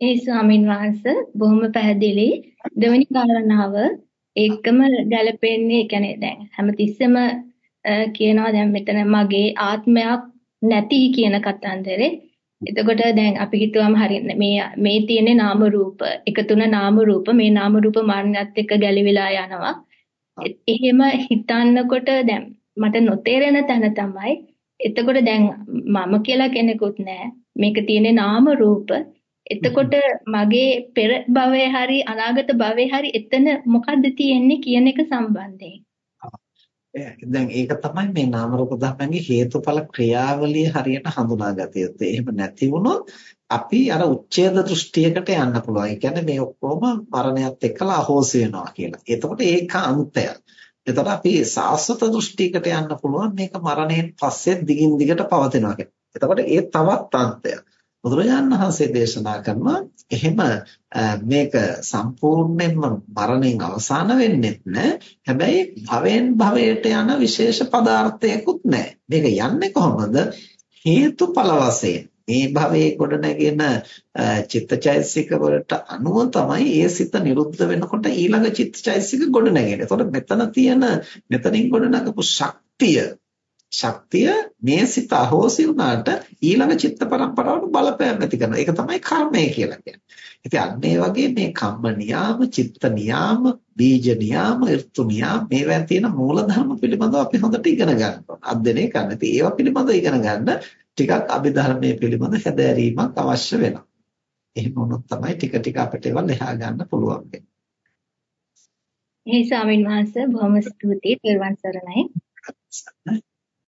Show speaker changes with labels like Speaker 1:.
Speaker 1: ඒ ස්වාමින් වහන්සේ බොහොම පැහැදිලි. දෙවෙනි කාරණාව ඒකම ගැලපෙන්නේ කියන්නේ දැන් හැමතිස්සෙම කියනවා දැන් මෙතන මගේ ආත්මයක් නැති කියන කතන්දරේ. එතකොට දැන් අපි හිතුවම හරි මේ මේ තියෙන නාම රූප. එකතුන නාම රූප. මේ නාම රූප මාන්නත් එක්ක ගැලවිලා යනවා. එහෙම හිතන්නකොට දැන් මට නොතේරෙන තැන තමයි. එතකොට දැන් මම කියලා කෙනෙකුත් නැහැ. මේක තියෙන නාම රූප. එතකොට මගේ පෙර භවයේ හරි අනාගත භවයේ හරි එතන මොකද්ද තියෙන්නේ කියන එක සම්බන්ධයෙන්.
Speaker 2: දැන් ඒක තමයි මේ නාම රූප ධර්මයන්ගේ හේතුඵල ක්‍රියාවලිය හරියට හඳුනාගත යුත්තේ. එහෙම නැති වුණොත් අපි අර උච්ඡේද දෘෂ්ටියකට යන්න පුළුවන්. ඒ කියන්නේ මේ ඔක්කොම මරණයත් එක්කලා අහෝසි වෙනවා කියලා. එතකොට ඒක අන්තයක්. එතකොට අපි සාස්වත දෘෂ්ටියකට යන්න පුළුවන් මේක මරණයෙන් පස්සේ දිගින් දිගට පවතිනවා කියලා. එතකොට ඒ තවත් අන්තයක්. බුදුරජාණන් වහන්සේ දේශනා කරනවා එහෙම මේක සම්පූර්ණයෙන්ම මරණයෙන් අවසාන වෙන්නෙත් නෑ. හැබැයි භවෙන් භවයට යන විශේෂ පදාර්ථයකුත් නෑ. මේක යන්නේ කොහොමද? හේතුඵල වශයෙන්. මේ භවයේ ගොඩනැගෙන චිත්තචෛතසික වලට අනුව තමයි ඒ සිත නිරුද්ධ වෙනකොට ඊළඟ චිත්තචෛතසික ගොඩනැගෙන්නේ. එතකොට මෙතන තියෙන මෙතනින් ගොඩනගපු ශක්තිය ශක්තිය මේ සිත අහෝසි වුණාට ඊළඟ චිත්ත පරම්පරාවට බලපෑම් ඇති කරනවා. ඒක තමයි කර්මය කියලා කියන්නේ. ඉතින් අන්න ඒ වගේ මේ කම්ම නියාම, චිත්ත නියාම, බීජ නියාම, ඍතු නියාම මේවා තියෙන මූලධර්ම පිළිබඳව අපි හොඳට ඉගෙන ගන්න ඕන. අධ්‍යයනය කරන්න. ඉතින් ඒවා පිළිබඳව ඉගෙන ගන්න ටිකක් අභිධර්මයේ පිළිබඳ හැදෑරීමක් අවශ්‍ය වෙනවා. එහෙම වුණොත් තමයි ටික ටික අපිට ඒවා ලෙහා ගන්න පුළුවන් වෙන්නේ.
Speaker 1: එහි ස්වාමින් වහන්සේ බොහොම ස්තුතියි. ත්වන් සරණයි.